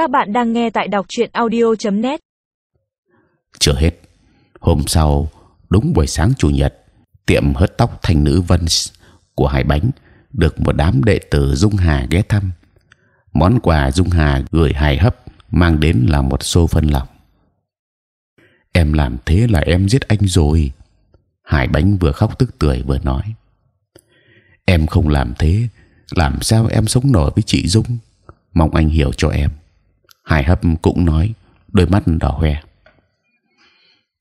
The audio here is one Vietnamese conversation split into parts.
Các bạn đang nghe tại đọc truyện audio.net. Chưa hết, hôm sau đúng buổi sáng chủ nhật, tiệm hớt tóc thành nữ Vân của Hải Bánh được một đám đệ tử Dung Hà ghé thăm. Món quà Dung Hà gửi hài hấp mang đến là một xô phân lỏng. Em làm thế là em giết anh rồi. Hải Bánh vừa khóc tức tưởi vừa nói. Em không làm thế, làm sao em sống nổi với chị Dung? Mong anh hiểu cho em. Hải Hấp cũng nói, đôi mắt đỏ hoe.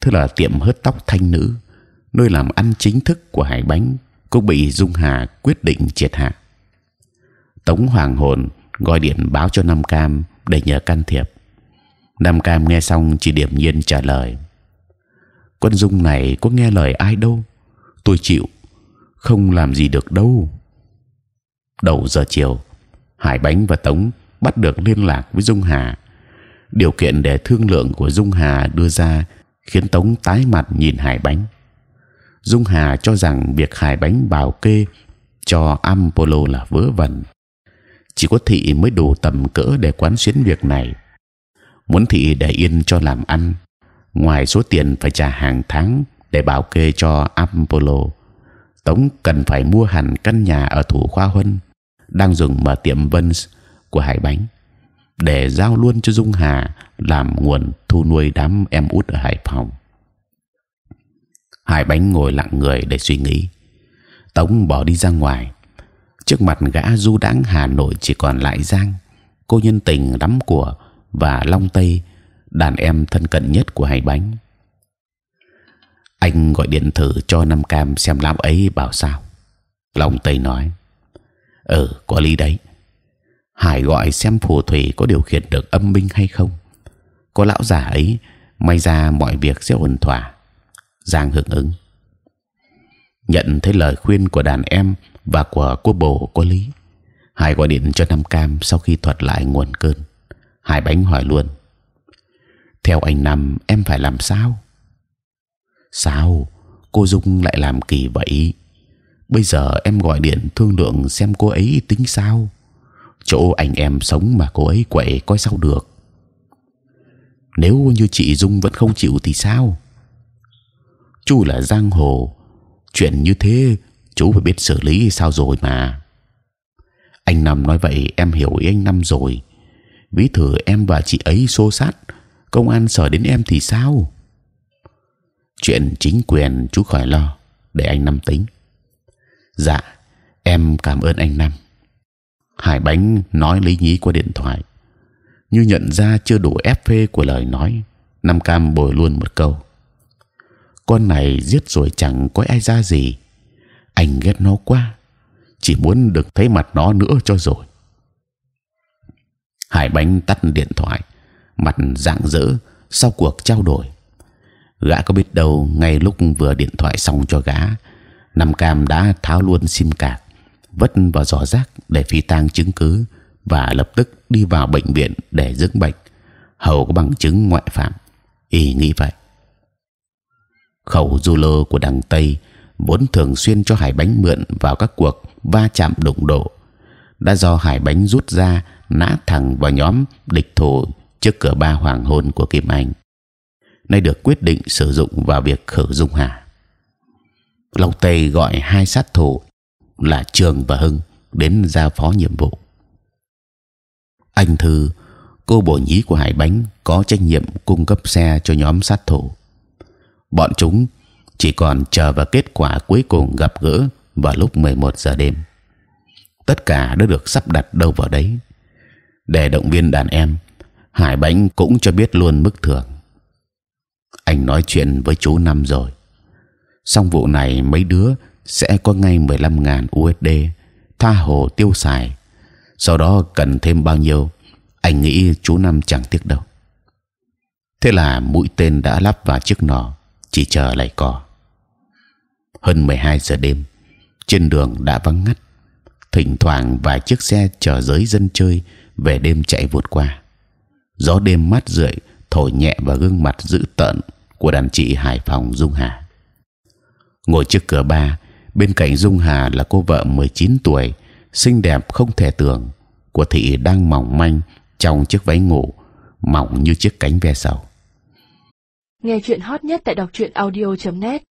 Thế là tiệm hớt tóc thanh nữ, nơi làm ăn chính thức của Hải Bánh, cũng bị Dung Hà quyết định triệt hạ. Tống Hoàng hồn gọi điện báo cho Nam Cam để nhờ can thiệp. Nam Cam nghe xong chỉ điểm nhiên trả lời: Quân Dung này có nghe lời ai đâu, tôi chịu, không làm gì được đâu. Đầu giờ chiều, Hải Bánh và Tống bắt được liên lạc với Dung Hà. Điều kiện để thương lượng của Dung Hà đưa ra khiến Tống tái mặt nhìn Hải Bánh. Dung Hà cho rằng việc Hải Bánh bảo kê cho Apollo là vớ vẩn. Chỉ có thị mới đủ tầm cỡ để quán xuyến việc này. Muốn thị để yên cho làm ăn, ngoài số tiền phải trả hàng tháng để bảo kê cho Apollo, Tống cần phải mua hẳn căn nhà ở thủ khoa Huân đang dùng mở tiệm Vân của Hải Bánh để giao luôn cho Dung Hà làm nguồn thu nuôi đám em út ở Hải Phòng. Hải Bánh ngồi lặng người để suy nghĩ. Tống bỏ đi ra ngoài. Trước mặt gã du đãng Hà Nội chỉ còn lại Giang, cô nhân tình lắm của và Long Tây, đàn em thân cận nhất của Hải Bánh. Anh gọi điện thử cho Nam Cam xem lão ấy bảo sao. Long Tây nói: Ừ, có lý đấy Hải gọi xem phù thủy có điều khiển được âm binh hay không. Có lão già ấy, may ra mọi việc sẽ ổn thỏa. Giang hưởng ứng. Nhận thấy lời khuyên của đàn em và của cô bồ có lý, Hải gọi điện cho Nam Cam sau khi thuật lại nguồn cơn. Hải bánh hỏi luôn. Theo anh Nam, em phải làm sao? Sao? Cô Dung lại làm kỳ vậy? Bây giờ em gọi điện thương lượng xem cô ấy tính sao? Chỗ anh em sống mà cô ấy quậy coi sao được. Nếu như chị dung vẫn không chịu thì sao? Chú là giang hồ, chuyện như thế chú phải biết xử lý sao rồi mà. Anh năm nói vậy, em hiểu ý anh năm rồi. Ví thử em và chị ấy xô sát, công an sở đến em thì sao? Chuyện chính quyền chú khỏi lo, để anh năm tính. Dạ em cảm ơn anh năm. Hải Bánh nói lý nhí qua điện thoại, như nhận ra chưa đủ ép phê của lời nói, Nam Cam bồi luôn một câu: con này giết rồi chẳng có ai ra gì, anh ghét nó quá, chỉ muốn được thấy mặt nó nữa cho rồi. Hải Bánh tắt điện thoại, mặt dạng dỡ sau cuộc trao đổi. Gã có biết đâu ngay lúc vừa điện thoại xong cho gã, Nam Cam đã tháo luôn sim card vất vào giỏ rác để phi tang chứng cứ và lập tức đi vào bệnh viện để dưỡng bệnh. Hầu có bằng chứng ngoại phạm, y nghĩ vậy. Khẩu du lô của đằng tây vốn thường xuyên cho hải bánh mượn vào các cuộc va chạm đụng độ. Đã do hải bánh rút ra, nã thẳng vào nhóm địch thủ trước cửa ba hoàng hôn của kim anh. Nay được quyết định sử dụng vào việc khử dung hà long tây gọi hai sát thủ là Trường và Hưng đến giao phó nhiệm vụ. Anh Thư, cô bổ nhí của Hải Bánh có trách nhiệm cung cấp xe cho nhóm sát thủ. Bọn chúng chỉ còn chờ vào kết quả cuối cùng gặp gỡ vào lúc 11 giờ đêm. Tất cả đã được sắp đặt đâu vào đấy. Để động viên đàn em, Hải Bánh cũng cho biết luôn mức thưởng. Anh nói chuyện với chú năm rồi. Xong vụ này mấy đứa sẽ có ngay 15.000 USD tha hồ tiêu xài. Sau đó cần thêm bao nhiêu, anh nghĩ chú năm chẳng tiếc đâu. Thế là mũi tên đã lắp vào chiếc nỏ, chỉ chờ lại cò. Hơn 12 giờ đêm, trên đường đã vắng ngắt, thỉnh thoảng vài chiếc xe chở giới dân chơi về đêm chạy vụt qua. Gió đêm mát rượi thổi nhẹ vào gương mặt dữ tợn của đàn chị Hải Phòng Dung Hà. Ngồi trước cửa ba, bên cạnh dung hà là cô vợ 19 tuổi, xinh đẹp không thể tưởng, của thị đang mỏng manh trong chiếc váy ngủ, mỏng như chiếc cánh ve sầu nghe chuyện hot nhất tại đọc truyện audio .net.